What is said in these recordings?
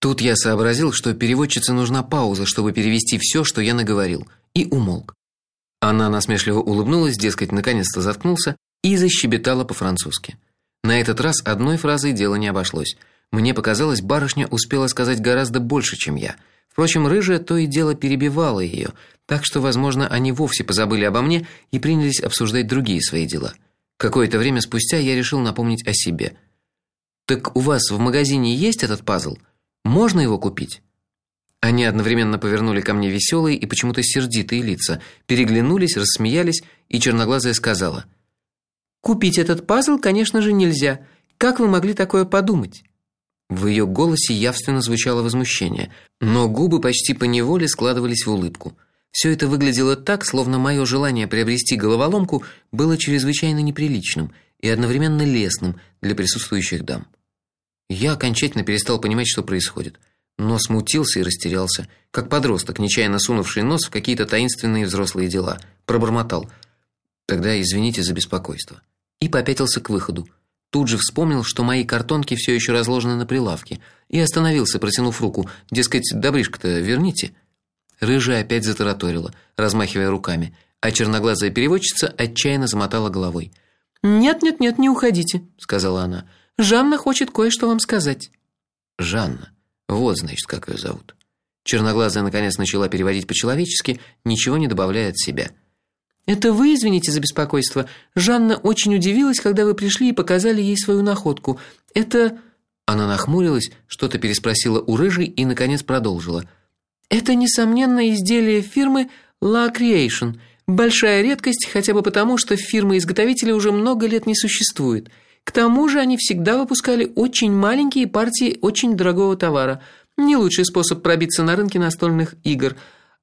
Тут я сообразил, что переводчице нужна пауза, чтобы перевести все, что я наговорил, и умолк. Она насмешливо улыбнулась, дескать, наконец-то заткнулся и защебетала по-французски. На этот раз одной фразой дело не обошлось. Мне показалось, барышня успела сказать гораздо больше, чем я. Впрочем, рыжая то и дело перебивала ее, так что, возможно, они вовсе позабыли обо мне и принялись обсуждать другие свои дела. Какое-то время спустя я решил напомнить о себе. Так у вас в магазине есть этот пазл? Можно его купить? Они одновременно повернули ко мне веселые и почему-то сердитые лица, переглянулись, рассмеялись, и черноглазая сказала: "Купить этот пазл, конечно же, нельзя. Как вы могли такое подумать?" В ее голосе явственно звучало возмущение, но губы почти по неволе складывались в улыбку. Все это выглядело так, словно мое желание приобрести головоломку было чрезвычайно неприличным и одновременно лестным для присутствующих дам. Я окончательно перестал понимать, что происходит но смутился и растерялся, как подросток, нечаянно сунувший нос в какие-то таинственные взрослые дела. Пробормотал: "Тогда извините за беспокойство". И попятился к выходу. Тут же вспомнил, что мои картонки все еще разложены на прилавке, и остановился, протянув руку, дескать, добрышка-то верните. Рыжая опять затараторила, размахивая руками, а черноглазая переводчица отчаянно замотала головой. "Нет, нет, нет, не уходите", сказала она. "Жанна хочет кое-что вам сказать". Жанна вот, значит, как ее зовут. Черноглазая наконец начала переводить по-человечески, ничего не добавляя от себя. Это вы извините за беспокойство. Жанна очень удивилась, когда вы пришли и показали ей свою находку. Это Она нахмурилась, что-то переспросила у рыжей и наконец продолжила. Это несомненно изделие фирмы La Creation. Большая редкость, хотя бы потому, что фирмы-изготовителя уже много лет не существует. К тому же они всегда выпускали очень маленькие партии очень дорогого товара. Не лучший способ пробиться на рынке настольных игр.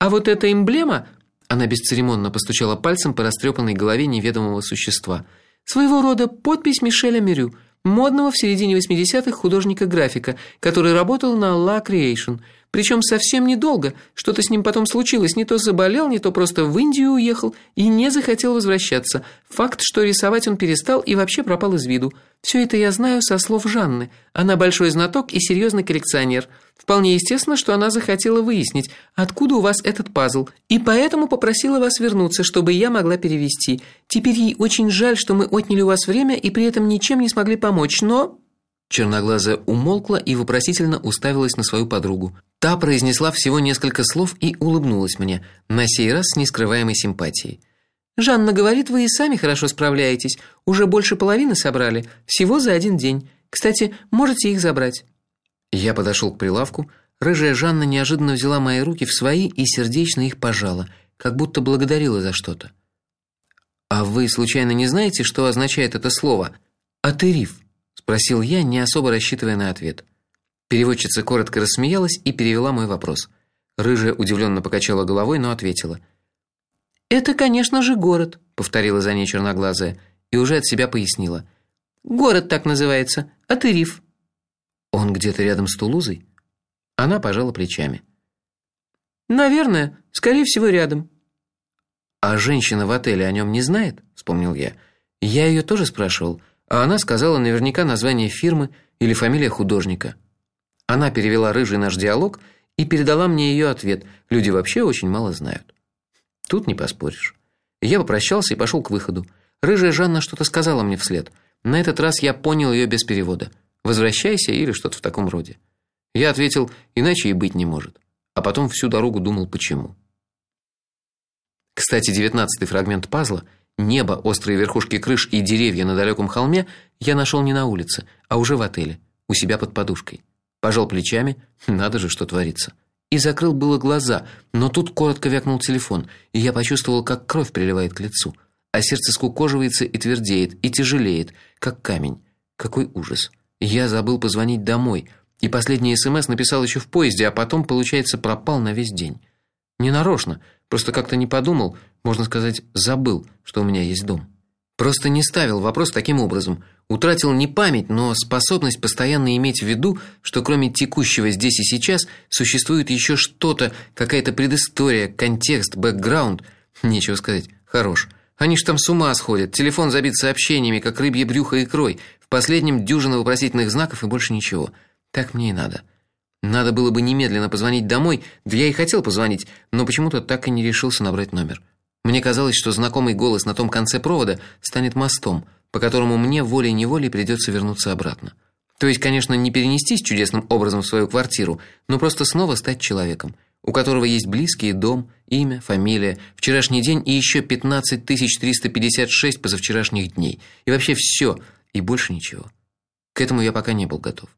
А вот эта эмблема, она бесцеремонно постучала пальцем по растрепанной голове неведомого существа. Своего рода подпись Мишеля Мирю, модного в середине 80-х художника-графика, который работал на La Creation – причем совсем недолго. Что-то с ним потом случилось, не то заболел, не то просто в Индию уехал и не захотел возвращаться. Факт, что рисовать он перестал и вообще пропал из виду. Все это я знаю со слов Жанны. Она большой знаток и серьезный коллекционер. Вполне естественно, что она захотела выяснить, откуда у вас этот пазл, и поэтому попросила вас вернуться, чтобы я могла перевести. Теперь ей очень жаль, что мы отняли у вас время и при этом ничем не смогли помочь, но Черноглазая умолкла и вопросительно уставилась на свою подругу. Та произнесла всего несколько слов и улыбнулась мне, на сей раз с нескрываемой симпатией. Жанна говорит, вы и сами хорошо справляетесь. Уже больше половины собрали, всего за один день. Кстати, можете их забрать. Я подошел к прилавку. Рыжая Жанна неожиданно взяла мои руки в свои и сердечно их пожала, как будто благодарила за что-то. А вы случайно не знаете, что означает это слово? Атериф, спросил я, не особо рассчитывая на ответ. Переводчица коротко рассмеялась и перевела мой вопрос. Рыжая удивленно покачала головой, но ответила: "Это, конечно же, город", повторила за ней черноглазая и уже от себя пояснила: "Город так называется, Атыриф". Он где-то рядом с Тулузой? Она пожала плечами. Наверное, скорее всего, рядом. А женщина в отеле о нем не знает, вспомнил я. Я ее тоже спрашивал, а она сказала наверняка название фирмы или фамилия художника. Она перевела рыжий наш диалог и передала мне ее ответ. Люди вообще очень мало знают. Тут не поспоришь. Я попрощался и пошел к выходу. Рыжая Жанна что-то сказала мне вслед. На этот раз я понял ее без перевода. Возвращайся или что-то в таком роде. Я ответил: иначе и быть не может. А потом всю дорогу думал, почему. Кстати, девятнадцатый фрагмент пазла небо, острые верхушки крыш и деревья на далеком холме я нашел не на улице, а уже в отеле, у себя под подушкой пожал плечами, надо же, что творится. И закрыл было глаза, но тут коротко вякнул телефон, и я почувствовал, как кровь приливает к лицу, а сердце скукоживается и твердеет, и тяжелеет, как камень. Какой ужас. Я забыл позвонить домой, и последний СМС написал еще в поезде, а потом, получается, пропал на весь день. Не нарочно, просто как-то не подумал, можно сказать, забыл, что у меня есть дом. Просто не ставил вопрос таким образом. Утратил не память, но способность постоянно иметь в виду, что кроме текущего здесь и сейчас существует еще что-то, какая-то предыстория, контекст, бэкграунд. Нечего сказать. Хорош. Они ж там с ума сходят. Телефон забит сообщениями, как рыбье брюхо икрой. В последнем дюжина вопросительных знаков и больше ничего. Так мне и надо. Надо было бы немедленно позвонить домой, да я и хотел позвонить, но почему-то так и не решился набрать номер. Мне казалось, что знакомый голос на том конце провода станет мостом, по которому мне волей-неволей придется вернуться обратно. То есть, конечно, не перенестись чудесным образом в свою квартиру, но просто снова стать человеком, у которого есть близкий дом, имя, фамилия, вчерашний день и еще 15356 позавчерашних дней. И вообще все, и больше ничего. К этому я пока не был готов.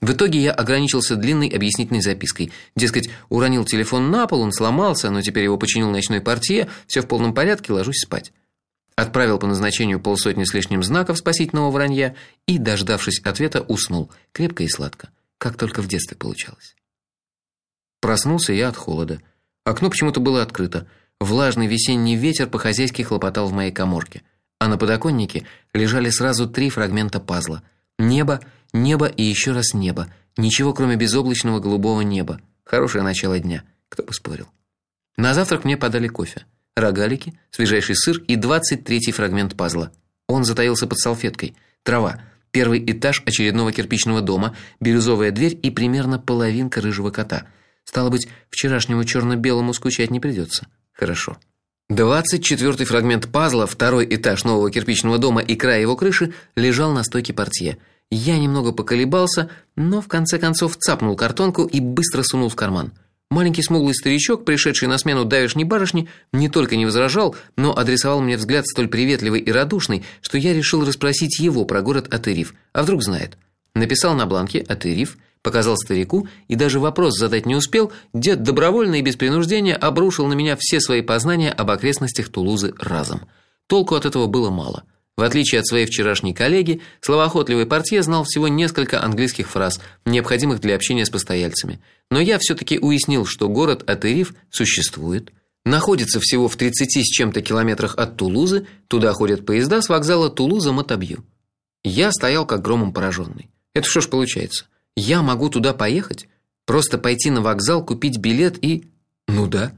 В итоге я ограничился длинной объяснительной запиской. Дескать, уронил телефон на пол, он сломался, но теперь его починил ночной портье, все в полном порядке, ложусь спать. Отправил по назначению полсотни с лишним знаков спасительного вранья и, дождавшись ответа, уснул, крепко и сладко, как только в детстве получалось. Проснулся я от холода. Окно почему-то было открыто. Влажный весенний ветер по-хозяйски хлопотал в моей каморке, а на подоконнике лежали сразу три фрагмента пазла: небо, Небо и еще раз небо. Ничего, кроме безоблачного голубого неба. Хорошее начало дня, кто бы спорил. На завтрак мне подали кофе, рогалики, свежайший сыр и двадцать третий фрагмент пазла. Он затаился под салфеткой. Трава, первый этаж очередного кирпичного дома, бирюзовая дверь и примерно половинка рыжего кота. Стало быть, вчерашнему черно белому скучать не придется. Хорошо. Двадцать четвертый фрагмент пазла, второй этаж нового кирпичного дома и край его крыши лежал на стойке портье. Я немного поколебался, но в конце концов цапнул картонку и быстро сунул в карман. Маленький смуглый старичок, пришедший на смену давешней барышни, не только не возражал, но адресовал мне взгляд столь приветливый и радушный, что я решил расспросить его про город Атырив. А вдруг знает? Написал на бланке Атырив, показал старику и даже вопрос задать не успел, дед добровольно и без принуждения обрушил на меня все свои познания об окрестностях Тулузы разом. Толку от этого было мало. В отличие от своей вчерашней коллеги, словоохотливый портье знал всего несколько английских фраз, необходимых для общения с постояльцами. Но я все таки уяснил, что город Атыриф существует, находится всего в 30 с чем-то километрах от Тулузы, туда ходят поезда с вокзала Тулуза-Матабью. Я стоял как громом пораженный. Это что ж получается? Я могу туда поехать? Просто пойти на вокзал, купить билет и Ну да.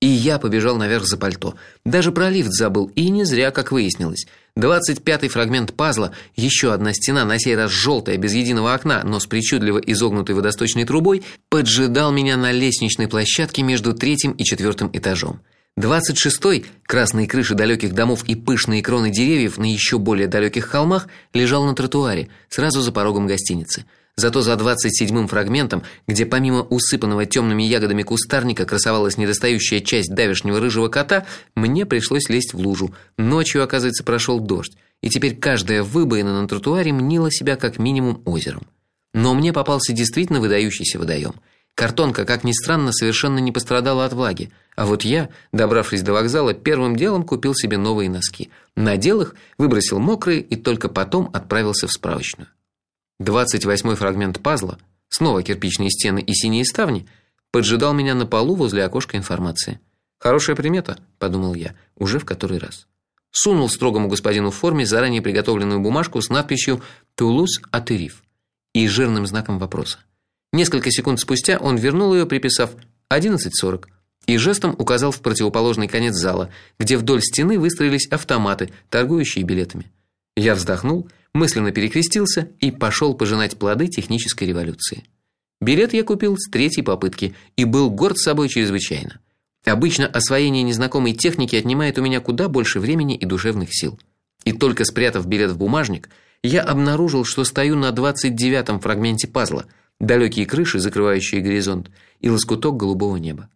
И я побежал наверх за пальто. Даже про лифт забыл, и не зря, как выяснилось. Двадцать пятый фрагмент пазла, еще одна стена, на сей раз желтая, без единого окна, но с причудливо изогнутой водосточной трубой, поджидал меня на лестничной площадке между третьим и четвертым этажом. Двадцать шестой, красные крыши далеких домов и пышные кроны деревьев на еще более далеких холмах, лежал на тротуаре, сразу за порогом гостиницы. Зато за двадцать седьмым фрагментом, где помимо усыпанного темными ягодами кустарника красовалась недостающая часть давешнего рыжего кота, мне пришлось лезть в лужу. Ночью, оказывается, прошел дождь, и теперь каждая выбоина на тротуаре мнила себя как минимум озером. Но мне попался действительно выдающийся водоем. Картонка, как ни странно, совершенно не пострадала от влаги, а вот я, добравшись до вокзала, первым делом купил себе новые носки. Надел их, выбросил мокрые и только потом отправился в справочную. Двадцать восьмой фрагмент пазла, снова кирпичные стены и синие ставни, поджидал меня на полу возле окошка информации. Хорошая примета, подумал я, уже в который раз. Сунул строгому господину в форме заранее приготовленную бумажку с надписью Тулуз Атыриф и жирным знаком вопроса. Несколько секунд спустя он вернул ее, приписав 11:40 и жестом указал в противоположный конец зала, где вдоль стены выстроились автоматы, торгующие билетами. Я вздохнул мысленно перекрестился и пошел пожинать плоды технической революции. Билет я купил с третьей попытки и был горд собой чрезвычайно. Обычно освоение незнакомой техники отнимает у меня куда больше времени и душевных сил. И только спрятав билет в бумажник, я обнаружил, что стою на двадцать девятом фрагменте пазла, далекие крыши, закрывающие горизонт, и лоскуток голубого неба.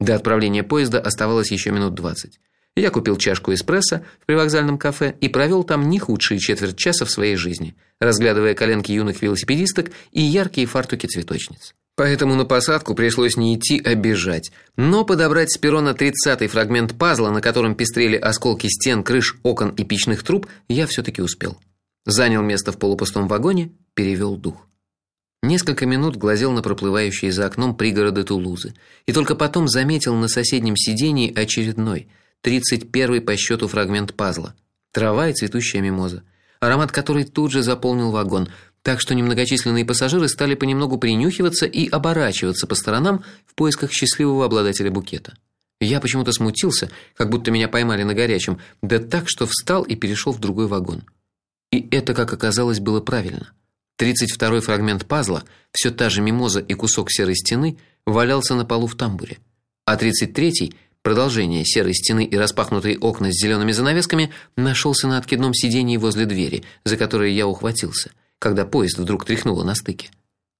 До отправления поезда оставалось еще минут двадцать. Я купил чашку эспрессо в привокзальном кафе и провел там не худшие четверть часа в своей жизни, разглядывая коленки юных велосипедисток и яркие фартуки цветочниц. Поэтому на посадку пришлось не идти, а бежать. Но подобрать с перрона 30-й фрагмент пазла, на котором пестрели осколки стен, крыш, окон и печных труб, я все таки успел. Занял место в полупустом вагоне, перевел дух. Несколько минут глазел на проплывающие за окном пригороды Тулузы, и только потом заметил на соседнем сидении очередной – тридцать первый по счету фрагмент пазла. Трава и цветущая мимоза, аромат которой тут же заполнил вагон, так что немногочисленные пассажиры стали понемногу принюхиваться и оборачиваться по сторонам в поисках счастливого обладателя букета. Я почему-то смутился, как будто меня поймали на горячем, да так, что встал и перешел в другой вагон. И это, как оказалось, было правильно. 32-й фрагмент пазла, все та же мимоза и кусок серой стены, валялся на полу в тамбуре. А 33-й, продолжение серой стены и распахнутые окна с зелеными занавесками, нашелся на откидном сиденье возле двери, за которое я ухватился, когда поезд вдруг тряхнуло на стыке.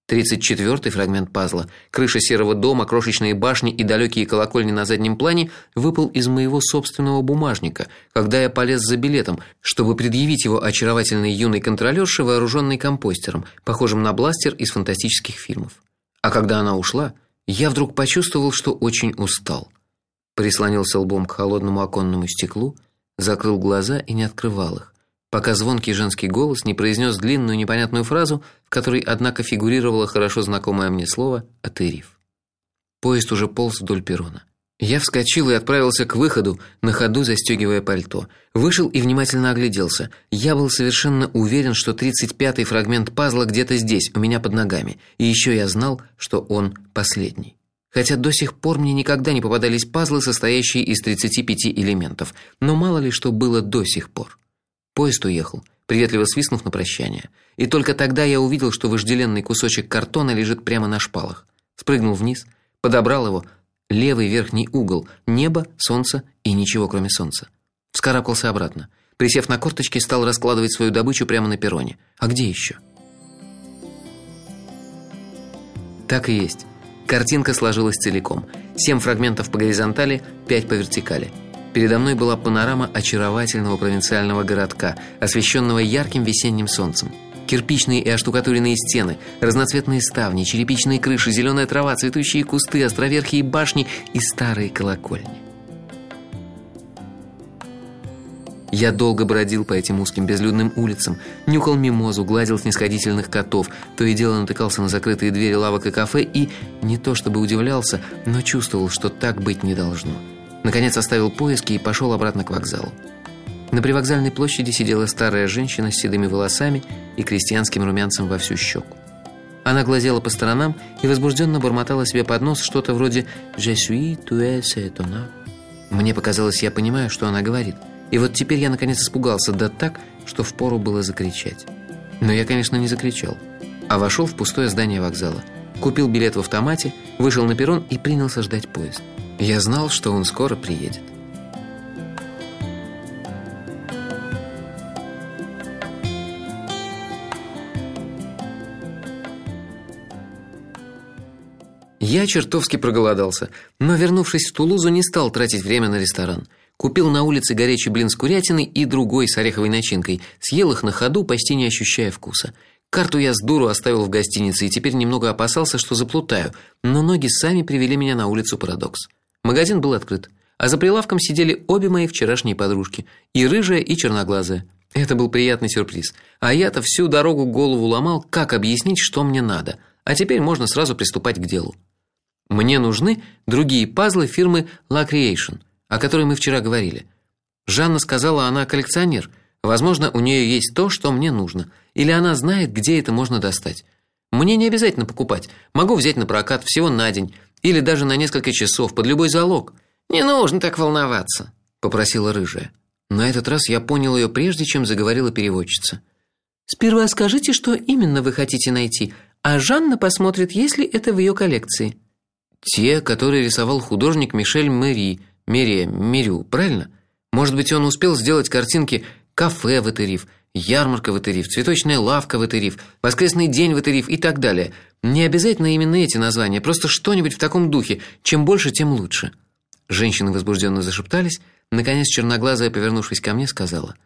Тридцать четвертый фрагмент пазла, крыша серого дома, крошечные башни и далекие колокольни на заднем плане, выпал из моего собственного бумажника, когда я полез за билетом, чтобы предъявить его очаровательной юной контролёрше, вооруженной компостером, похожим на бластер из фантастических фильмов. А когда она ушла, я вдруг почувствовал, что очень устал. Прислонился лбом к холодному оконному стеклу, закрыл глаза и не открывал их пока звонкий женский голос не произнес длинную непонятную фразу, в которой однако фигурировало хорошо знакомое мне слово «атерив». Поезд уже полз вдоль перрона. Я вскочил и отправился к выходу, на ходу застегивая пальто. Вышел и внимательно огляделся. Я был совершенно уверен, что тридцать пятый фрагмент пазла где-то здесь, у меня под ногами. И еще я знал, что он последний. Хотя до сих пор мне никогда не попадались пазлы, состоящие из тридцати пяти элементов, но мало ли что было до сих пор. Поезд уехал, приветливо свистнув на прощание. И только тогда я увидел, что вожделенный кусочек картона лежит прямо на шпалах. Спрыгнул вниз, подобрал его, левый верхний угол, небо, солнце и ничего, кроме солнца. Вскарабкался обратно. Присев на корточки, стал раскладывать свою добычу прямо на перроне. А где еще? Так и есть. Картинка сложилась целиком. Семь фрагментов по горизонтали, пять по вертикали. Передо мной была панорама очаровательного провинциального городка, освещенного ярким весенним солнцем. Кирпичные и оштукатуренные стены, разноцветные ставни, черепичные крыши, зеленая трава, цветущие кусты, островерхие башни и старые колокольни. Я долго бродил по этим узким безлюдным улицам, нюхал мимозу, гладил снисходительных котов, то и дело натыкался на закрытые двери лавок и кафе и не то чтобы удивлялся, но чувствовал, что так быть не должно. Наконец оставил поиски и пошел обратно к вокзалу. На привокзальной площади сидела старая женщина с седыми волосами и крестьянским румянцем во всю щеку. Она глазела по сторонам и возбужденно бормотала себе под нос что-то вроде «Je suis, tu es, c'est Мне показалось, я понимаю, что она говорит. И вот теперь я наконец испугался, да так, что впору было закричать. Но я, конечно, не закричал, а вошел в пустое здание вокзала. Купил билет в автомате, вышел на перрон и принялся ждать поезд. Я знал, что он скоро приедет. Я чертовски проголодался, но, вернувшись в Тулузу, не стал тратить время на ресторан. Купил на улице горячий блин с курятиной и другой с ореховой начинкой. Съел их на ходу, почти не ощущая вкуса. Карту я с дуру оставил в гостинице и теперь немного опасался, что заплутаю, но ноги сами привели меня на улицу Парадокс. Магазин был открыт, а за прилавком сидели обе мои вчерашние подружки, и рыжая, и черноглазая. Это был приятный сюрприз. А я-то всю дорогу голову ломал, как объяснить, что мне надо. А теперь можно сразу приступать к делу. Мне нужны другие пазлы фирмы La Creation, о которой мы вчера говорили. Жанна сказала, она коллекционер. Возможно, у нее есть то, что мне нужно, или она знает, где это можно достать. Мне не обязательно покупать. Могу взять на прокат всего на день или даже на несколько часов под любой залог. Не нужно так волноваться, попросила рыжая. На этот раз я понял ее прежде, чем заговорила переводчица. Сперва скажите, что именно вы хотите найти, а Жанна посмотрит, если это в ее коллекции. Те, которые рисовал художник Мишель Мэри, Мерия, Мерю, правильно? Может быть, он успел сделать картинки кафе в Этериф, ярмарка в Этериф, цветочная лавка в Этериф, воскресный день в Этериф и так далее. Не обязательно именно эти названия, просто что-нибудь в таком духе. Чем больше, тем лучше. Женщины возбужденно зашептались. Наконец черноглазая, повернувшись ко мне, сказала: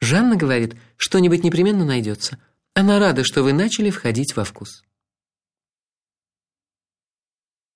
"Жанна говорит, что-нибудь непременно найдется. Она рада, что вы начали входить во вкус".